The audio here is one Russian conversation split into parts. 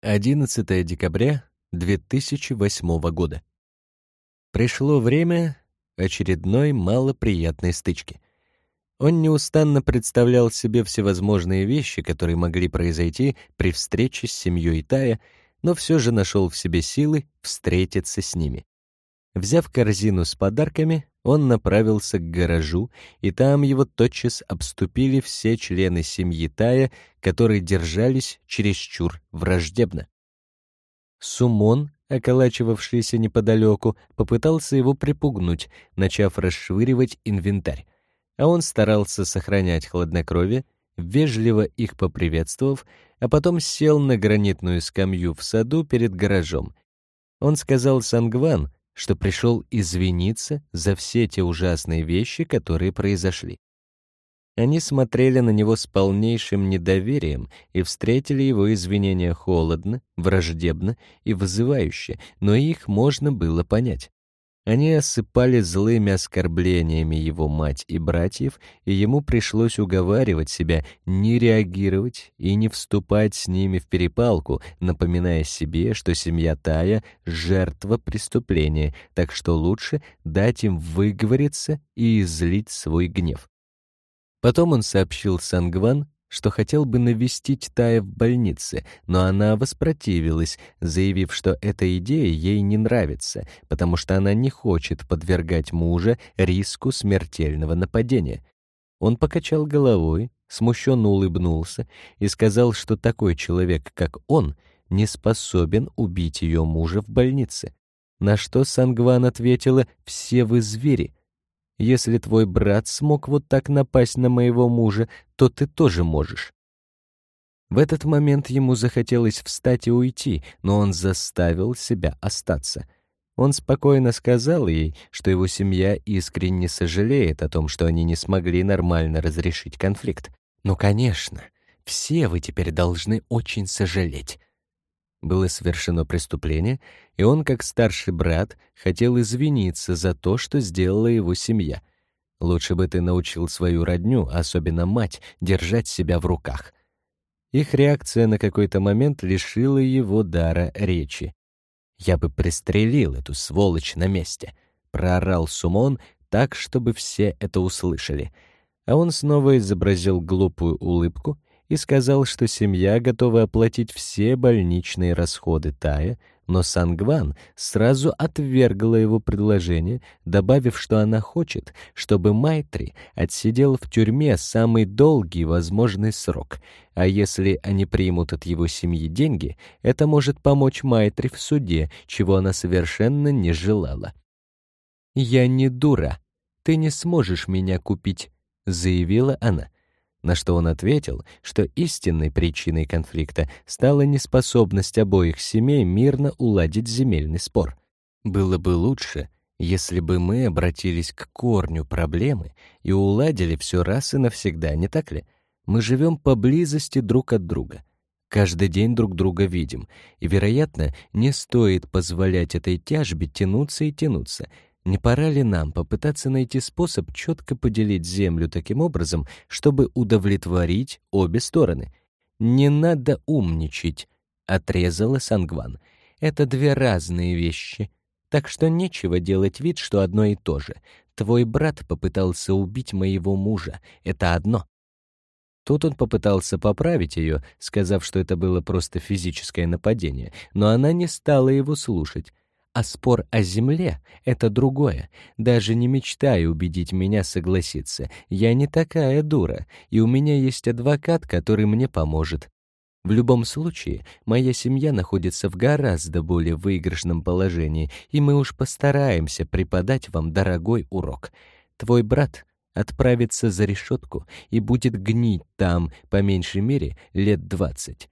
11 декабря 2008 года. Пришло время очередной малоприятной стычки. Он неустанно представлял себе всевозможные вещи, которые могли произойти при встрече с семьей Тая, но все же нашел в себе силы встретиться с ними. Взяв корзину с подарками, он направился к гаражу, и там его тотчас обступили все члены семьи Тая, которые держались чересчур враждебно. Сумон, околачивавшийся неподалеку, попытался его припугнуть, начав расшвыривать инвентарь. А он старался сохранять хладнокровие, вежливо их поприветствовав, а потом сел на гранитную скамью в саду перед гаражом. Он сказал Сангван, что пришел извиниться за все те ужасные вещи, которые произошли. Они смотрели на него с полнейшим недоверием и встретили его извинения холодно, враждебно и вызывающе, но их можно было понять. Они осыпали злыми оскорблениями его мать и братьев, и ему пришлось уговаривать себя не реагировать и не вступать с ними в перепалку, напоминая себе, что семья Тая — жертва преступления, так что лучше дать им выговориться и излить свой гнев. Потом он сообщил Сангван, что хотел бы навестить Тая в больнице, но она воспротивилась, заявив, что эта идея ей не нравится, потому что она не хочет подвергать мужа риску смертельного нападения. Он покачал головой, смущенно улыбнулся и сказал, что такой человек, как он, не способен убить ее мужа в больнице. На что Сангван ответила «Все вы звери, если твой брат смог вот так напасть на моего мужа, то ты тоже можешь. В этот момент ему захотелось встать и уйти, но он заставил себя остаться. Он спокойно сказал ей, что его семья искренне сожалеет о том, что они не смогли нормально разрешить конфликт. «Ну, конечно, все вы теперь должны очень сожалеть. Было совершено преступление, и он, как старший брат, хотел извиниться за то, что сделала его семья. Лучше бы ты научил свою родню, особенно мать, держать себя в руках. Их реакция на какой-то момент лишила его дара речи. «Я бы пристрелил эту сволочь на месте», — проорал Сумон так, чтобы все это услышали. А он снова изобразил глупую улыбку и сказал, что семья готова оплатить все больничные расходы Тая, но Сангван сразу отвергла его предложение, добавив, что она хочет, чтобы Майтри отсидел в тюрьме самый долгий возможный срок, а если они примут от его семьи деньги, это может помочь Майтри в суде, чего она совершенно не желала. «Я не дура. Ты не сможешь меня купить», — заявила она на что он ответил, что истинной причиной конфликта стала неспособность обоих семей мирно уладить земельный спор. Было бы лучше, если бы мы обратились к корню проблемы и уладили все раз и навсегда, не так ли? Мы живем поблизости друг от друга. Каждый день друг друга видим, и, вероятно, не стоит позволять этой тяжбе тянуться и тянуться — не пора ли нам попытаться найти способ четко поделить землю таким образом, чтобы удовлетворить обе стороны? Не надо умничать, отрезала Сангван. Это две разные вещи. Так что нечего делать вид, что одно и то же. Твой брат попытался убить моего мужа. Это одно. Тут он попытался поправить ее, сказав, что это было просто физическое нападение, но она не стала его слушать. А спор о земле — это другое. Даже не мечтай убедить меня согласиться. Я не такая дура, и у меня есть адвокат, который мне поможет. В любом случае, моя семья находится в гораздо более выигрышном положении, и мы уж постараемся преподать вам дорогой урок. Твой брат отправится за решетку и будет гнить там, по меньшей мере, лет двадцать.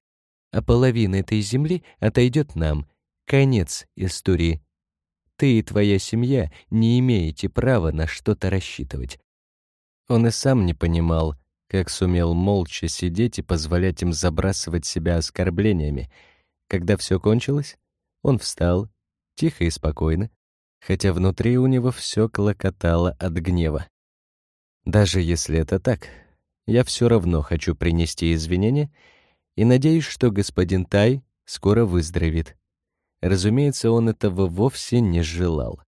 А половина этой земли отойдет нам — Конец истории. Ты и твоя семья не имеете права на что-то рассчитывать. Он и сам не понимал, как сумел молча сидеть и позволять им забрасывать себя оскорблениями. Когда все кончилось, он встал, тихо и спокойно, хотя внутри у него все клокотало от гнева. Даже если это так, я все равно хочу принести извинения и надеюсь, что господин Тай скоро выздоровеет. Разумеется, он этого вовсе не желал.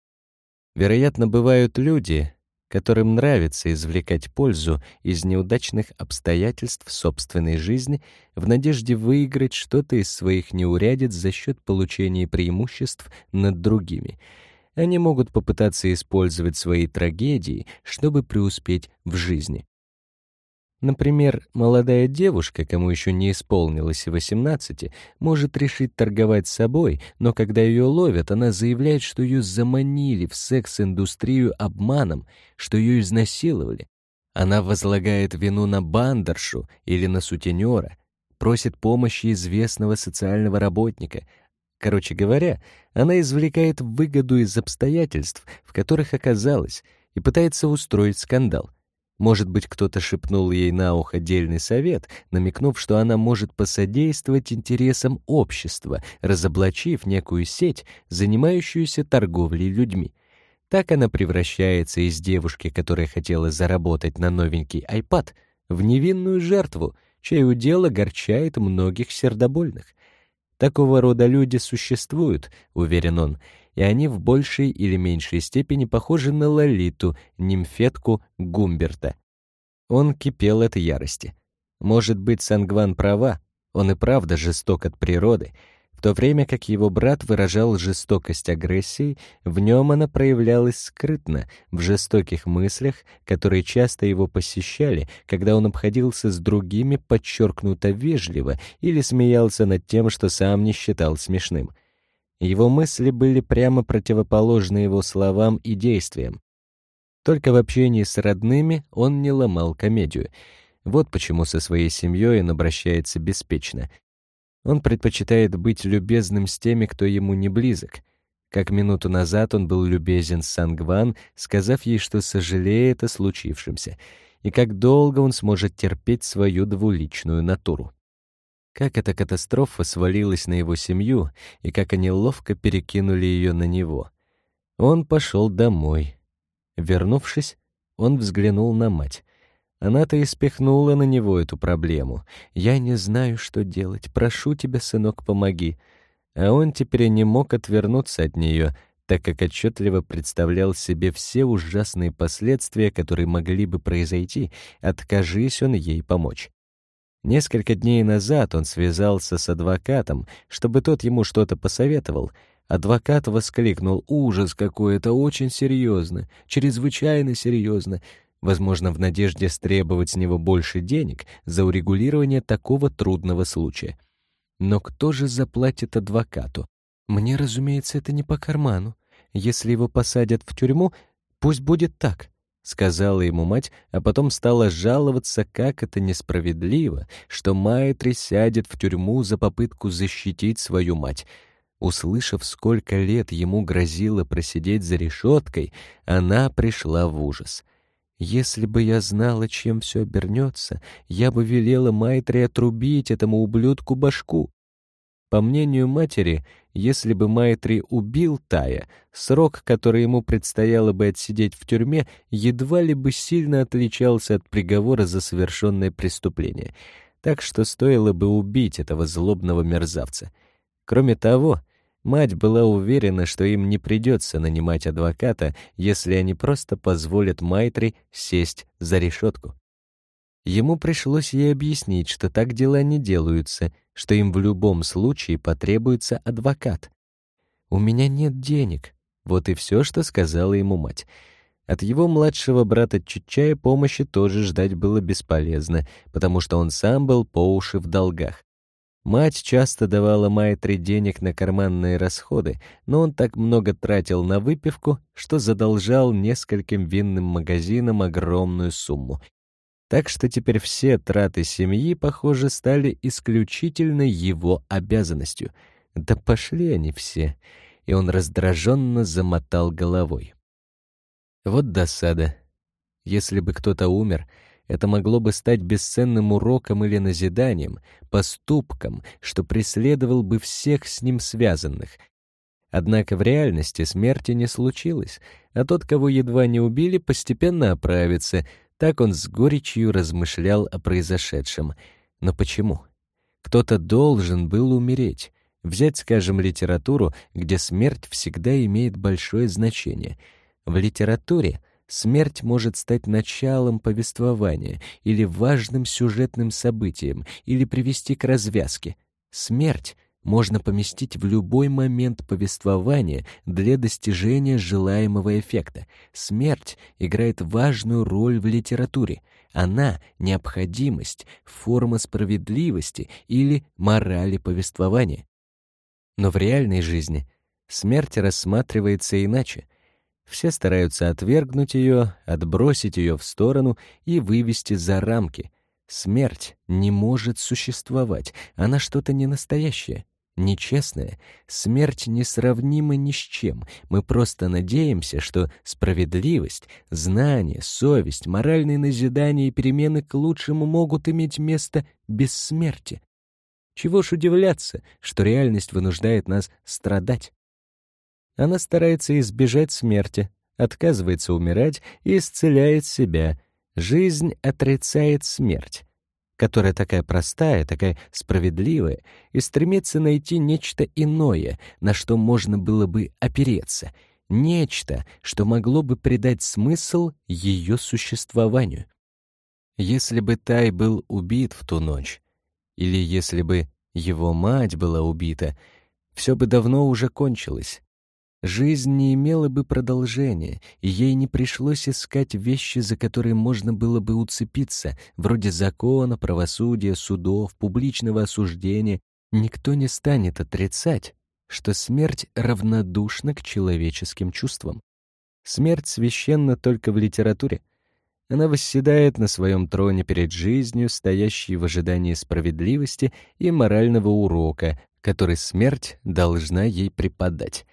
Вероятно, бывают люди, которым нравится извлекать пользу из неудачных обстоятельств собственной жизни в надежде выиграть что-то из своих неурядиц за счет получения преимуществ над другими. Они могут попытаться использовать свои трагедии, чтобы преуспеть в жизни. Например, молодая девушка, кому еще не исполнилось и 18, может решить торговать собой, но когда ее ловят, она заявляет, что ее заманили в секс-индустрию обманом, что ее изнасиловали. Она возлагает вину на бандершу или на сутенера, просит помощи известного социального работника. Короче говоря, она извлекает выгоду из обстоятельств, в которых оказалась, и пытается устроить скандал. Может быть, кто-то шепнул ей на ухо дельный совет, намекнув, что она может посодействовать интересам общества, разоблачив некую сеть, занимающуюся торговлей людьми. Так она превращается из девушки, которая хотела заработать на новенький iPad, в невинную жертву, чей удел огорчает многих сердобольных. Такого рода люди существуют, уверен он, и они в большей или меньшей степени похожи на Лолиту, нимфетку Гумберта. Он кипел от ярости. Может быть, Сангван права, он и правда жесток от природы, в то время как его брат выражал жестокость агрессии, в нем она проявлялась скрытно, в жестоких мыслях, которые часто его посещали, когда он обходился с другими подчеркнуто вежливо или смеялся над тем, что сам не считал смешным — его мысли были прямо противоположны его словам и действиям. Только в общении с родными он не ломал комедию. Вот почему со своей семьей он обращается беспечно. Он предпочитает быть любезным с теми, кто ему не близок. Как минуту назад он был любезен с Сангван, сказав ей, что сожалеет о случившемся, и как долго он сможет терпеть свою двуличную натуру как эта катастрофа свалилась на его семью и как они ловко перекинули ее на него. Он пошел домой. Вернувшись, он взглянул на мать. Она-то испихнула на него эту проблему. «Я не знаю, что делать. Прошу тебя, сынок, помоги». А он теперь не мог отвернуться от нее, так как отчетливо представлял себе все ужасные последствия, которые могли бы произойти, откажись он ей помочь. Несколько дней назад он связался с адвокатом, чтобы тот ему что-то посоветовал. Адвокат воскликнул «Ужас какой, это очень серьезно, чрезвычайно серьезно», возможно, в надежде стребовать с него больше денег за урегулирование такого трудного случая. Но кто же заплатит адвокату? Мне, разумеется, это не по карману. Если его посадят в тюрьму, пусть будет так сказала ему мать, а потом стала жаловаться, как это несправедливо, что Майтри сядет в тюрьму за попытку защитить свою мать. Услышав, сколько лет ему грозило просидеть за решеткой, она пришла в ужас. «Если бы я знала, чем все обернется, я бы велела Майтри отрубить этому ублюдку башку». По мнению матери, если бы Майтри убил Тая, срок, который ему предстояло бы отсидеть в тюрьме, едва ли бы сильно отличался от приговора за совершенное преступление. Так что стоило бы убить этого злобного мерзавца. Кроме того, мать была уверена, что им не придется нанимать адвоката, если они просто позволят Майтри сесть за решетку. Ему пришлось ей объяснить, что так дела не делаются, что им в любом случае потребуется адвокат. «У меня нет денег», — вот и все, что сказала ему мать. От его младшего брата Чичая помощи тоже ждать было бесполезно, потому что он сам был по уши в долгах. Мать часто давала Майтре денег на карманные расходы, но он так много тратил на выпивку, что задолжал нескольким винным магазинам огромную сумму, так что теперь все траты семьи, похоже, стали исключительно его обязанностью. Да пошли они все. И он раздраженно замотал головой. Вот досада. Если бы кто-то умер, это могло бы стать бесценным уроком или назиданием, поступком, что преследовал бы всех с ним связанных. Однако в реальности смерти не случилось, а тот, кого едва не убили, постепенно оправится — так он с горечью размышлял о произошедшем. Но почему? Кто-то должен был умереть. Взять, скажем, литературу, где смерть всегда имеет большое значение. В литературе смерть может стать началом повествования или важным сюжетным событием, или привести к развязке. Смерть можно поместить в любой момент повествования для достижения желаемого эффекта. Смерть играет важную роль в литературе. Она — необходимость, форма справедливости или морали повествования. Но в реальной жизни смерть рассматривается иначе. Все стараются отвергнуть ее, отбросить ее в сторону и вывести за рамки. Смерть не может существовать, она что-то ненастоящее, нечестное. Смерть несравнима ни с чем. Мы просто надеемся, что справедливость, знание, совесть, моральные назидания и перемены к лучшему могут иметь место без смерти. Чего ж удивляться, что реальность вынуждает нас страдать? Она старается избежать смерти, отказывается умирать и исцеляет себя. Жизнь отрицает смерть, которая такая простая, такая справедливая, и стремится найти нечто иное, на что можно было бы опереться, нечто, что могло бы придать смысл ее существованию. Если бы Тай был убит в ту ночь, или если бы его мать была убита, все бы давно уже кончилось. Жизнь не имела бы продолжения, и ей не пришлось искать вещи, за которые можно было бы уцепиться, вроде закона, правосудия, судов, публичного осуждения. Никто не станет отрицать, что смерть равнодушна к человеческим чувствам. Смерть священна только в литературе — она восседает на своем троне перед жизнью, стоящей в ожидании справедливости и морального урока, который смерть должна ей преподать.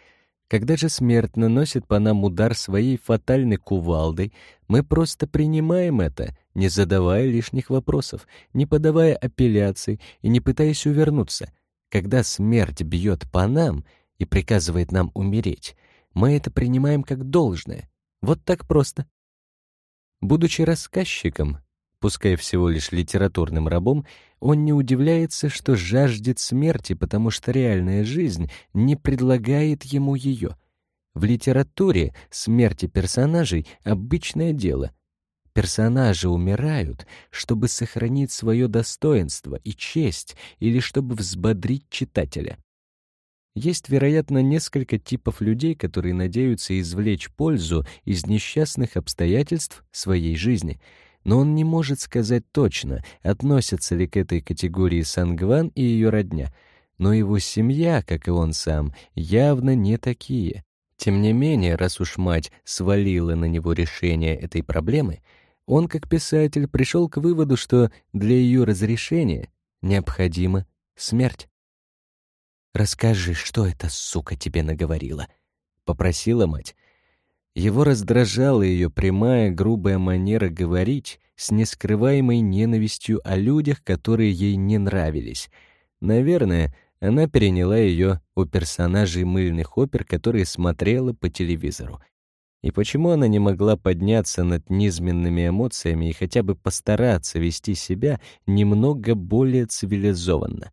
Когда же смерть наносит по нам удар своей фатальной кувалдой, мы просто принимаем это, не задавая лишних вопросов, не подавая апелляций и не пытаясь увернуться. Когда смерть бьет по нам и приказывает нам умереть, мы это принимаем как должное. Вот так просто. Будучи рассказчиком, пускай всего лишь литературным рабом, он не удивляется, что жаждет смерти, потому что реальная жизнь не предлагает ему ее. В литературе смерти персонажей — обычное дело. Персонажи умирают, чтобы сохранить свое достоинство и честь или чтобы взбодрить читателя. Есть, вероятно, несколько типов людей, которые надеются извлечь пользу из несчастных обстоятельств своей жизни, но он не может сказать точно, относятся ли к этой категории Сангван и ее родня, но его семья, как и он сам, явно не такие. Тем не менее, раз уж мать свалила на него решение этой проблемы, он, как писатель, пришел к выводу, что для ее разрешения необходима смерть. «Расскажи, что эта сука тебе наговорила?» — попросила мать. Его раздражала ее прямая, грубая манера говорить с нескрываемой ненавистью о людях, которые ей не нравились. Наверное, она переняла ее у персонажей мыльных опер, которые смотрела по телевизору. И почему она не могла подняться над низменными эмоциями и хотя бы постараться вести себя немного более цивилизованно?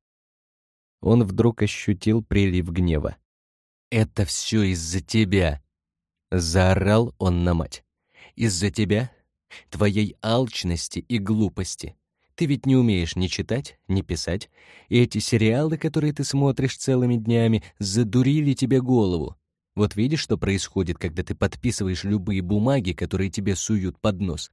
он вдруг ощутил прилив гнева. «Это все из-за тебя!» — заорал он на мать. «Из-за тебя? Твоей алчности и глупости. Ты ведь не умеешь ни читать, ни писать, и эти сериалы, которые ты смотришь целыми днями, задурили тебе голову. Вот видишь, что происходит, когда ты подписываешь любые бумаги, которые тебе суют под нос.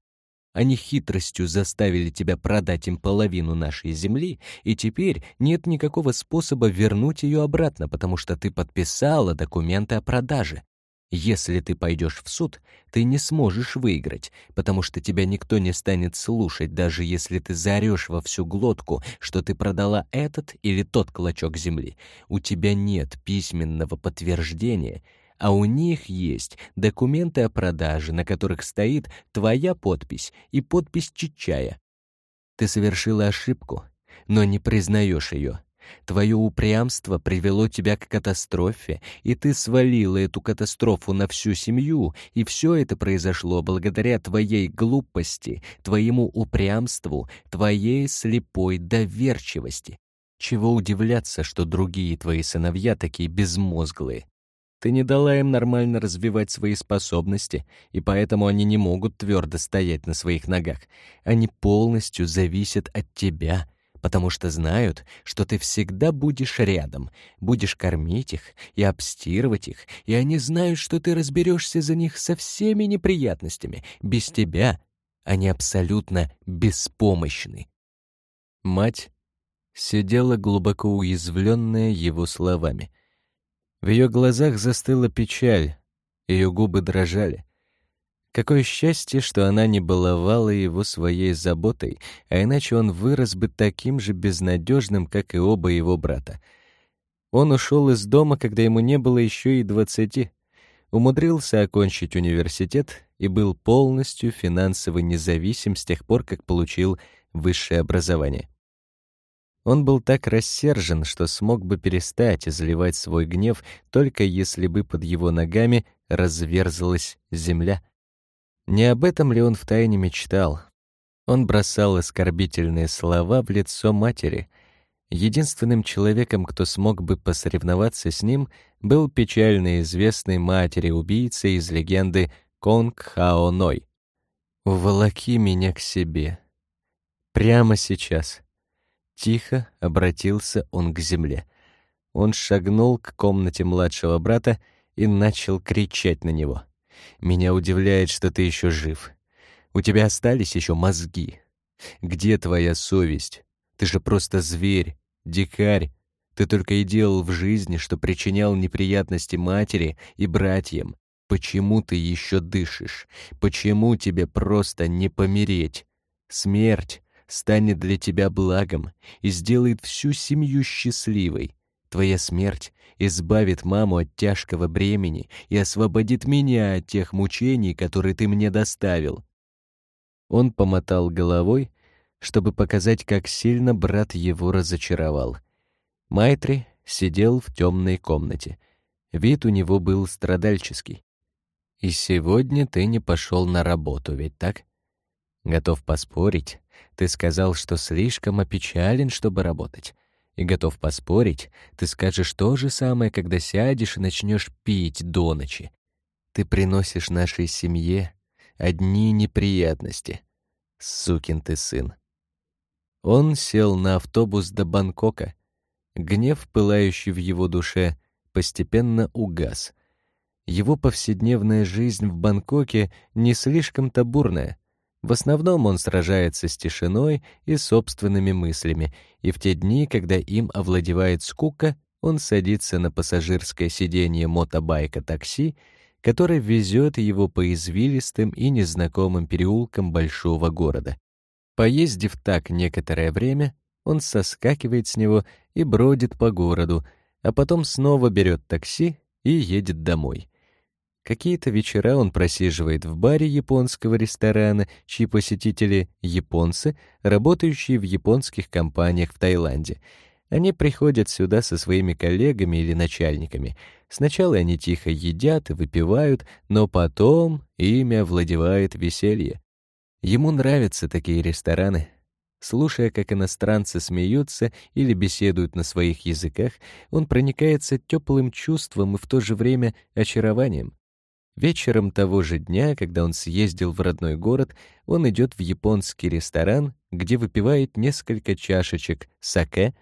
Они хитростью заставили тебя продать им половину нашей земли, и теперь нет никакого способа вернуть ее обратно, потому что ты подписала документы о продаже. Если ты пойдешь в суд, ты не сможешь выиграть, потому что тебя никто не станет слушать, даже если ты заорешь во всю глотку, что ты продала этот или тот клочок земли. У тебя нет письменного подтверждения, а у них есть документы о продаже, на которых стоит твоя подпись и подпись Чичая. Ты совершила ошибку, но не признаешь ее. Твое упрямство привело тебя к катастрофе, и ты свалила эту катастрофу на всю семью, и все это произошло благодаря твоей глупости, твоему упрямству, твоей слепой доверчивости. Чего удивляться, что другие твои сыновья такие безмозглые? Ты не дала им нормально развивать свои способности, и поэтому они не могут твердо стоять на своих ногах. Они полностью зависят от тебя, потому что знают, что ты всегда будешь рядом, будешь кормить их и обстирывать их, и они знают, что ты разберешься за них со всеми неприятностями. Без тебя они абсолютно беспомощны. Мать сидела глубоко уязвленная его словами. В ее глазах застыла печаль, ее губы дрожали. Какое счастье, что она не баловала его своей заботой, а иначе он вырос бы таким же безнадежным, как и оба его брата. Он ушел из дома, когда ему не было еще и двадцати. Умудрился окончить университет и был полностью финансово независим с тех пор, как получил высшее образование. Он был так рассержен, что смог бы перестать изливать свой гнев, только если бы под его ногами разверзлась земля. Не об этом ли он втайне мечтал? Он бросал оскорбительные слова в лицо матери. Единственным человеком, кто смог бы посоревноваться с ним, был печально известный матери-убийца из легенды Конг Хао Ной. «Уволоки меня к себе. Прямо сейчас». Тихо обратился он к земле. Он шагнул к комнате младшего брата и начал кричать на него. «Меня удивляет, что ты еще жив. У тебя остались еще мозги. Где твоя совесть? Ты же просто зверь, дикарь. Ты только и делал в жизни, что причинял неприятности матери и братьям. Почему ты еще дышишь? Почему тебе просто не помереть? Смерть станет для тебя благом и сделает всю семью счастливой. Твоя смерть избавит маму от тяжкого бремени и освободит меня от тех мучений, которые ты мне доставил». Он помотал головой, чтобы показать, как сильно брат его разочаровал. Майтри сидел в темной комнате. Вид у него был страдальческий. «И сегодня ты не пошел на работу, ведь так?» Готов поспорить, ты сказал, что слишком опечален, чтобы работать. И готов поспорить, ты скажешь то же самое, когда сядешь и начнешь пить до ночи. Ты приносишь нашей семье одни неприятности. Сукин ты сын. Он сел на автобус до Бангкока. Гнев, пылающий в его душе, постепенно угас. Его повседневная жизнь в Бангкоке не слишком-то бурная — в основном он сражается с тишиной и собственными мыслями, и в те дни, когда им овладевает скука, он садится на пассажирское сиденье мотобайка такси, который везет его по извилистым и незнакомым переулкам большого города. Поездив так некоторое время, он соскакивает с него и бродит по городу, а потом снова берет такси и едет домой. Какие-то вечера он просиживает в баре японского ресторана, чьи посетители — японцы, работающие в японских компаниях в Таиланде. Они приходят сюда со своими коллегами или начальниками. Сначала они тихо едят и выпивают, но потом ими овладевает веселье. Ему нравятся такие рестораны. Слушая, как иностранцы смеются или беседуют на своих языках, он проникается теплым чувством и в то же время очарованием. Вечером того же дня, когда он съездил в родной город, он идет в японский ресторан, где выпивает несколько чашечек саке,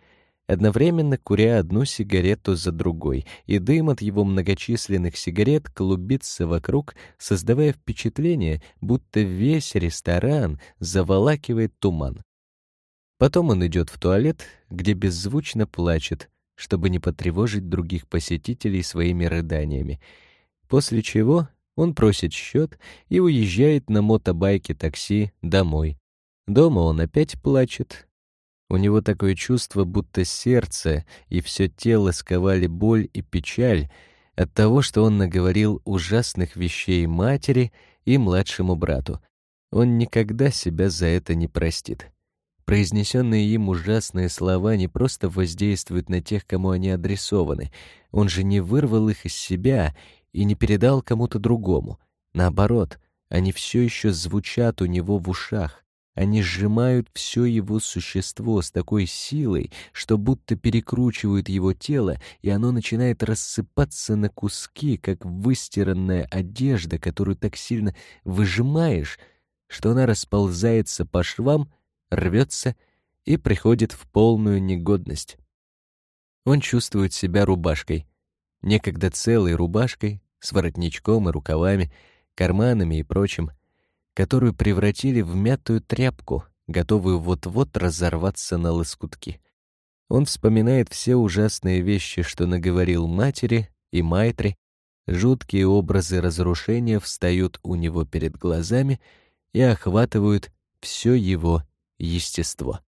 одновременно куря одну сигарету за другой, и дым от его многочисленных сигарет клубится вокруг, создавая впечатление, будто весь ресторан заволакивает туман. Потом он идет в туалет, где беззвучно плачет, чтобы не потревожить других посетителей своими рыданиями — После чего он просит счет и уезжает на мотобайке такси домой. Дома он опять плачет. У него такое чувство, будто сердце и все тело сковали боль и печаль от того, что он наговорил ужасных вещей матери и младшему брату. Он никогда себя за это не простит. Произнесенные им ужасные слова не просто воздействуют на тех, кому они адресованы. Он же не вырвал их из себя и не передал кому-то другому. Наоборот, они все еще звучат у него в ушах. Они сжимают все его существо с такой силой, что будто перекручивают его тело, и оно начинает рассыпаться на куски, как выстиранная одежда, которую так сильно выжимаешь, что она расползается по швам, рвется и приходит в полную негодность. Он чувствует себя рубашкой, некогда целой рубашкой, с воротничком и рукавами, карманами и прочим, которую превратили в мятую тряпку, готовую вот-вот разорваться на лоскутки. Он вспоминает все ужасные вещи, что наговорил матери и Майтре, жуткие образы разрушения встают у него перед глазами и охватывают все его естество.